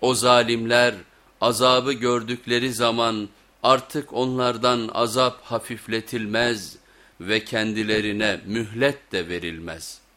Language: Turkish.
O zalimler azabı gördükleri zaman artık onlardan azap hafifletilmez ve kendilerine mühlet de verilmez.''